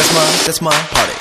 That's my, that's my party.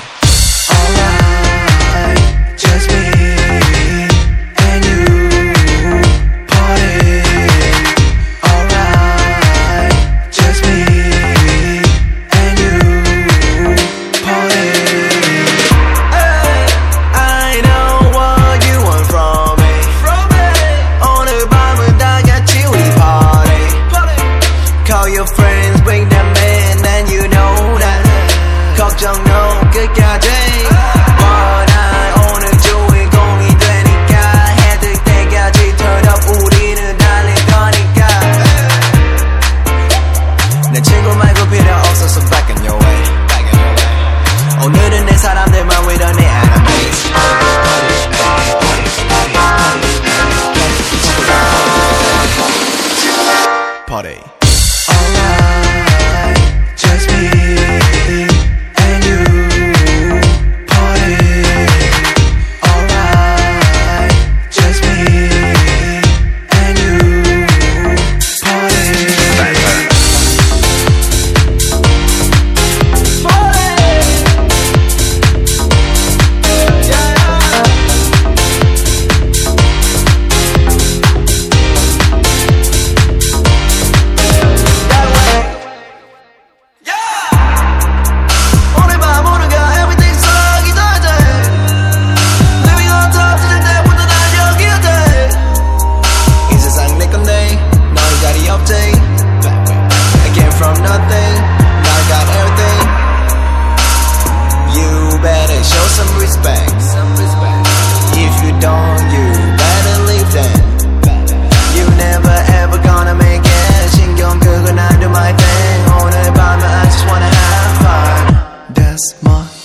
more